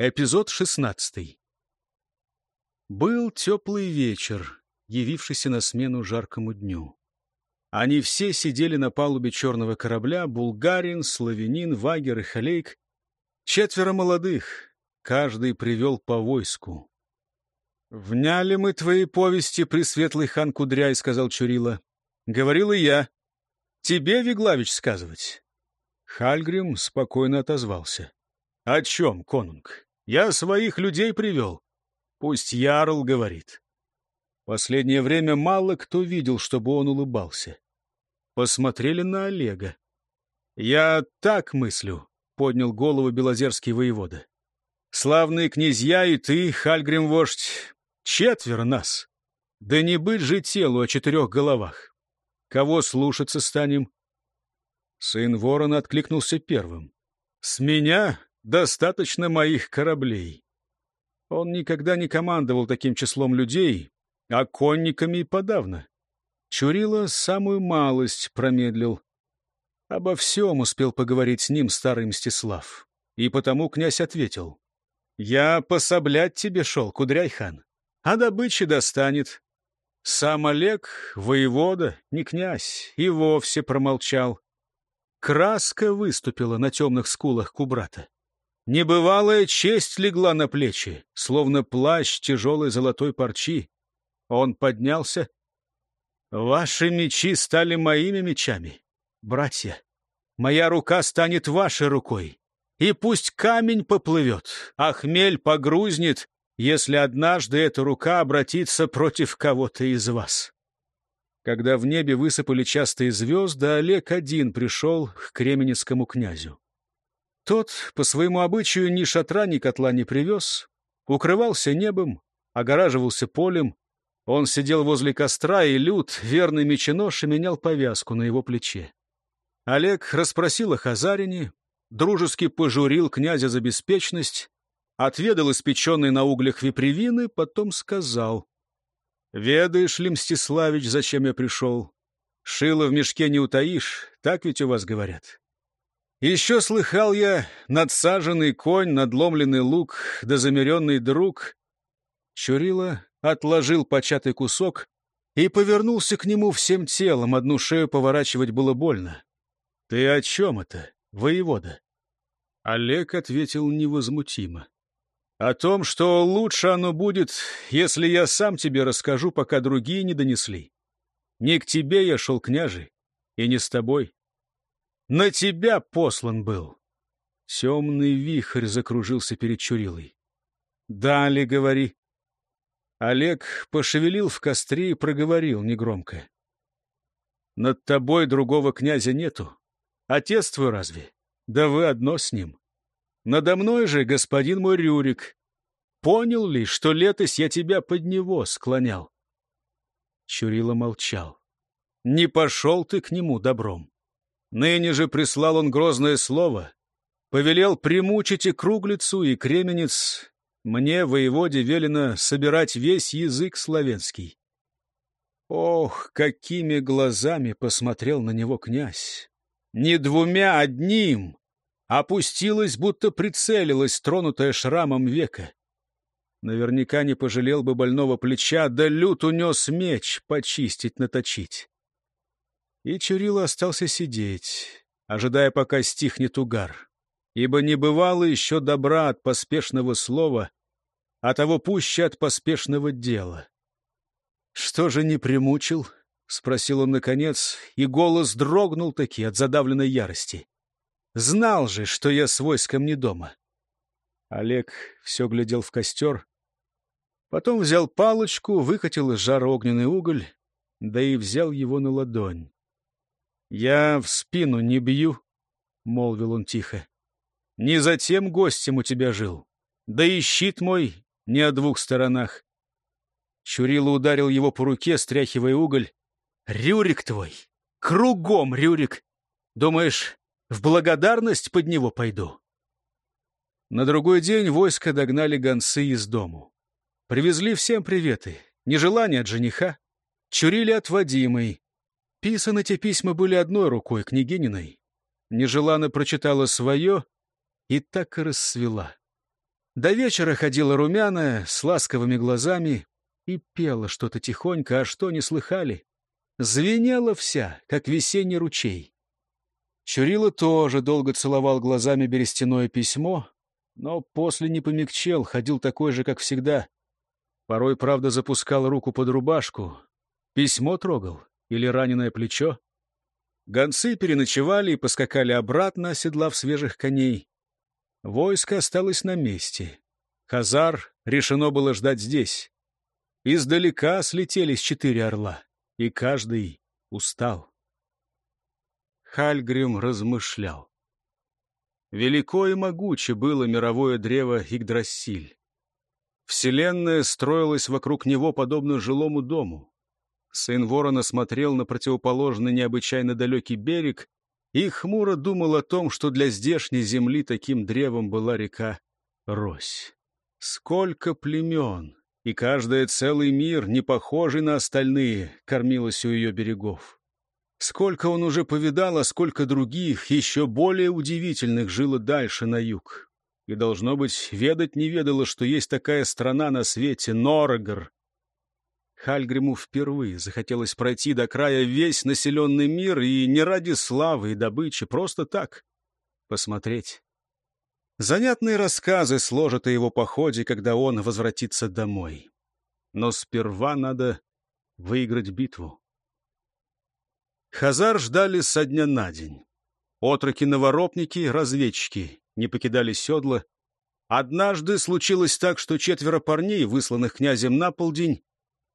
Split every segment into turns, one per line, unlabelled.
Эпизод шестнадцатый. Был теплый вечер, явившийся на смену жаркому дню. Они все сидели на палубе черного корабля, булгарин, славянин, вагер и халейк. Четверо молодых, каждый привел по войску. «Вняли мы твои повести, пресветлый хан Кудряй», — сказал Чурила. «Говорил и я. Тебе, Виглавич, сказывать». Хальгрим спокойно отозвался. «О чем, конунг? Я своих людей привел. Пусть Ярл говорит». Последнее время мало кто видел, чтобы он улыбался. Посмотрели на Олега. «Я так мыслю», — поднял голову белозерский воевода. «Славные князья и ты, Хальгрим-вождь, четверо нас. Да не быть же телу о четырех головах. Кого слушаться станем?» Сын ворона откликнулся первым. «С меня достаточно моих кораблей». Он никогда не командовал таким числом людей, а конниками подавно. Чурила самую малость промедлил. Обо всем успел поговорить с ним старый Мстислав. И потому князь ответил. «Я пособлять тебе шел, Кудряйхан, а добычи достанет». Сам Олег, воевода, не князь, и вовсе промолчал. Краска выступила на темных скулах Кубрата. Небывалая честь легла на плечи, словно плащ тяжелой золотой парчи. Он поднялся. «Ваши мечи стали моими мечами, братья. Моя рука станет вашей рукой. И пусть камень поплывет, а хмель погрузнет, если однажды эта рука обратится против кого-то из вас». Когда в небе высыпали частые звезды, Олег один пришел к кременецкому князю. Тот, по своему обычаю, ни шатра, ни котла не привез, укрывался небом, огораживался полем. Он сидел возле костра, и Люд, верный меченосше, менял повязку на его плече. Олег расспросил о Хазарине, дружески пожурил князя за беспечность, отведал испеченной на углях випревины, потом сказал. «Ведаешь ли, Мстиславич, зачем я пришел? Шило в мешке не утаишь, так ведь у вас говорят. Еще слыхал я надсаженный конь, надломленный лук, да замеренный друг. Чурила отложил початый кусок и повернулся к нему всем телом, одну шею поворачивать было больно. — Ты о чем это, воевода? Олег ответил невозмутимо. — О том, что лучше оно будет, если я сам тебе расскажу, пока другие не донесли. Не к тебе я шел, княже, и не с тобой. На тебя послан был. Темный вихрь закружился перед Чурилой. Далее говори. Олег пошевелил в костре и проговорил негромко. Над тобой другого князя нету. Отец твой разве? Да вы одно с ним. Надо мной же господин мой Рюрик. Понял ли, что летось я тебя под него склонял? Чурила молчал. Не пошел ты к нему добром. Ныне же прислал он грозное слово, повелел примучить и круглицу, и кременец. Мне, воеводе, велено собирать весь язык славянский. Ох, какими глазами посмотрел на него князь! Не двумя, одним! Опустилась, будто прицелилась, тронутая шрамом века. Наверняка не пожалел бы больного плеча, да лют унес меч почистить, наточить. И Чурила остался сидеть, ожидая, пока стихнет угар. Ибо не бывало еще добра от поспешного слова, а того пуще от поспешного дела. «Что же не примучил?» — спросил он наконец, и голос дрогнул таки от задавленной ярости. «Знал же, что я с войском не дома». Олег все глядел в костер, потом взял палочку, выкатил из жара огненный уголь, да и взял его на ладонь. «Я в спину не бью», — молвил он тихо. «Не затем гостем у тебя жил. Да и щит мой не о двух сторонах». Чурила ударил его по руке, стряхивая уголь. «Рюрик твой! Кругом Рюрик! Думаешь, в благодарность под него пойду?» На другой день войско догнали гонцы из дому. Привезли всем приветы. Нежелание от жениха. Чурили от Вадимой. Писаны те письма были одной рукой, княгининой. Нежеланно прочитала свое и так и расцвела. До вечера ходила румяная, с ласковыми глазами, и пела что-то тихонько, а что не слыхали. Звенела вся, как весенний ручей. Чурила тоже долго целовал глазами берестяное письмо, но после не помягчел, ходил такой же, как всегда. Порой, правда, запускал руку под рубашку. Письмо трогал или раненое плечо. Гонцы переночевали и поскакали обратно, оседлав свежих коней. Войско осталось на месте. Хазар решено было ждать здесь. Издалека слетелись четыре орла, и каждый устал. Хальгрим размышлял. Велико и могуче было мировое древо Игдрасиль. Вселенная строилась вокруг него подобно жилому дому. Сын ворона смотрел на противоположный необычайно далекий берег и хмуро думал о том, что для здешней земли таким древом была река Рось. Сколько племен, и каждый целый мир, не похожий на остальные, кормилось у ее берегов. Сколько он уже повидал, а сколько других, еще более удивительных, жило дальше на юг. И, должно быть, ведать не ведало, что есть такая страна на свете — Норогор. Хальгриму впервые захотелось пройти до края весь населенный мир, и не ради славы и добычи, просто так, посмотреть. Занятные рассказы сложат о его походе, когда он возвратится домой. Но сперва надо выиграть битву. Хазар ждали со дня на день. Отроки-новоропники, разведчики не покидали седла. Однажды случилось так, что четверо парней, высланных князем на полдень,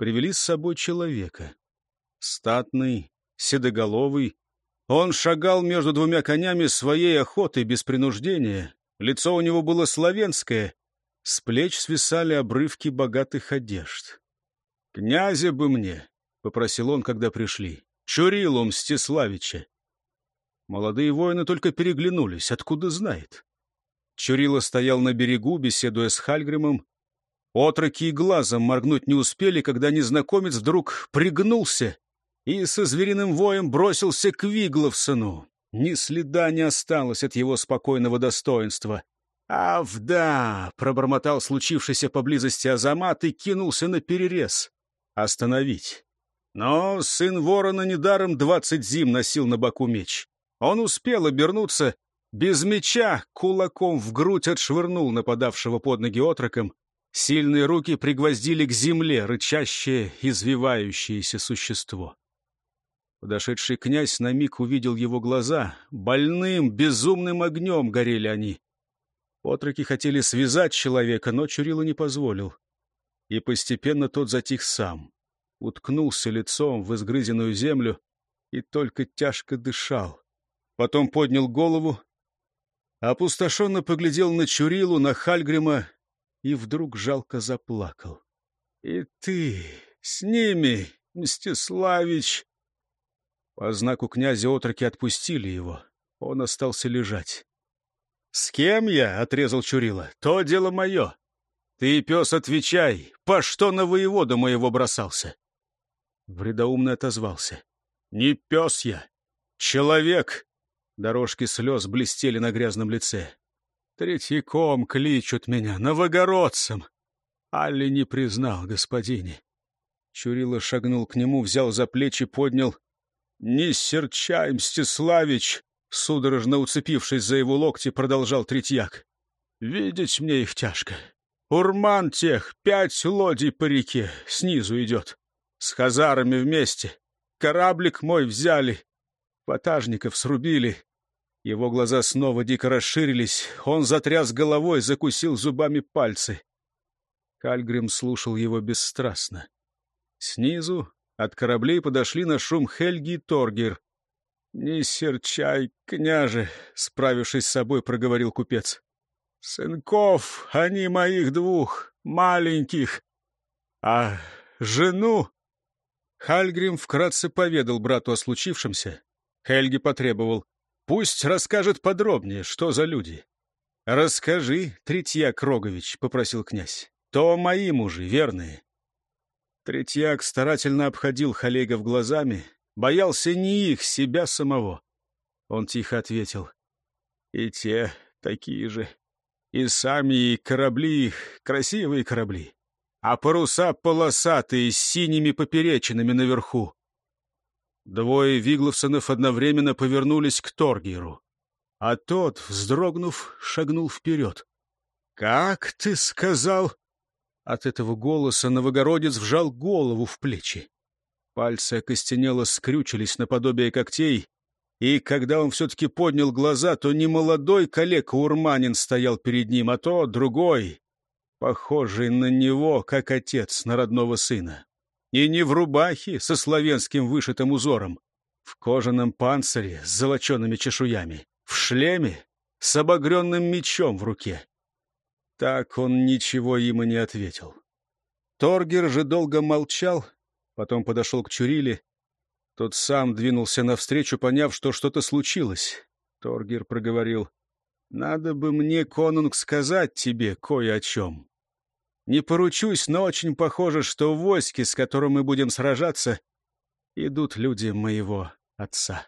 привели с собой человека. Статный, седоголовый. Он шагал между двумя конями своей охотой без принуждения. Лицо у него было славянское. С плеч свисали обрывки богатых одежд. «Князя бы мне!» — попросил он, когда пришли. Чурилу Мстиславича. Молодые воины только переглянулись, откуда знает. Чурила стоял на берегу, беседуя с Хальгримом. Отроки и глазом моргнуть не успели, когда незнакомец вдруг пригнулся и со звериным воем бросился к Вигловсону. Ни следа не осталось от его спокойного достоинства. «Авда!» — пробормотал случившийся поблизости Азамат и кинулся на перерез. «Остановить!» Но сын ворона недаром двадцать зим носил на боку меч. Он успел обернуться, без меча кулаком в грудь отшвырнул нападавшего под ноги отроком. Сильные руки пригвоздили к земле рычащее, извивающееся существо. Подошедший князь на миг увидел его глаза. Больным, безумным огнем горели они. Отроки хотели связать человека, но Чурила не позволил. И постепенно тот затих сам уткнулся лицом в изгрызенную землю и только тяжко дышал. Потом поднял голову, опустошенно поглядел на Чурилу, на Хальгрима и вдруг жалко заплакал. — И ты с ними, Мстиславич! По знаку князя отроки отпустили его. Он остался лежать. — С кем я? — отрезал Чурила. — То дело мое. Ты, пес, отвечай, по что на воевода моего бросался? Вредоумно отозвался. «Не пес я! Человек!» Дорожки слез блестели на грязном лице. «Третьяком кличут меня, новогородцем!» Алли не признал господине. Чурила шагнул к нему, взял за плечи, поднял. «Не серчай, Мстиславич!» Судорожно уцепившись за его локти, продолжал Третьяк. «Видеть мне их тяжко. Урман тех, пять лодий по реке, снизу идет с хазарами вместе. Кораблик мой взяли, ватажников срубили. Его глаза снова дико расширились. Он затряс головой, закусил зубами пальцы. Кальгрим слушал его бесстрастно. Снизу от кораблей подошли на шум Хельги и Торгер. — Не серчай, княже, — справившись с собой, проговорил купец. — Сынков, они моих двух, маленьких. А жену Хальгрим вкратце поведал брату о случившемся. Хельги потребовал. «Пусть расскажет подробнее, что за люди». «Расскажи, Третьяк Рогович», — попросил князь. «То мои мужи, верные». Третьяк старательно обходил Халегов глазами, боялся не их, себя самого. Он тихо ответил. «И те такие же. И сами корабли их красивые корабли, а паруса полосатые с синими поперечинами наверху. Двое Вигловсонов одновременно повернулись к Торгеру, а тот, вздрогнув, шагнул вперед. «Как ты сказал?» От этого голоса новогородец вжал голову в плечи. Пальцы окостенело скрючились наподобие когтей, и когда он все-таки поднял глаза, то не молодой калека Урманин стоял перед ним, а то другой, похожий на него, как отец на родного сына. И не в рубахе со славянским вышитым узором, в кожаном панцире с золочеными чешуями, в шлеме с обогренным мечом в руке. Так он ничего им и не ответил. Торгер же долго молчал, Потом подошел к Чуриле. Тот сам двинулся навстречу, поняв, что что-то случилось. Торгер проговорил. «Надо бы мне, конунг, сказать тебе кое о чем. Не поручусь, но очень похоже, что в войске, с которым мы будем сражаться, идут люди моего отца».